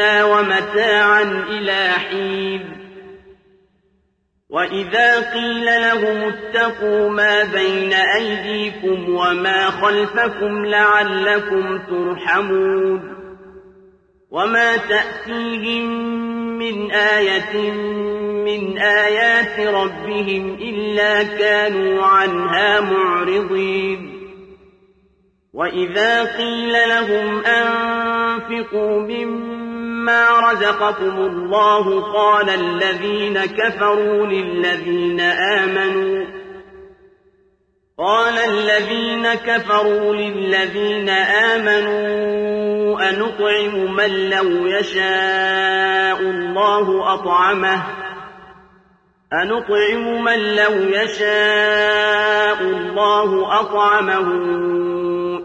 ومتاعا إلى حين. وإذا قيل لهم اتقوا ما بين أيديكم وما خلفكم لعلكم ترحمون. وما تأتيهم من آية من آيات ربهم إلا كانوا عنها معرضين. وإذا قيل لهم أنفقوا مما رزقكم الله قال الذين كفروا للذين آمنوا قال الذين كفروا للذين آمنوا أنطعم من لو يشاء الله أطعمه أنطعم من لو يشاء الله أطعمه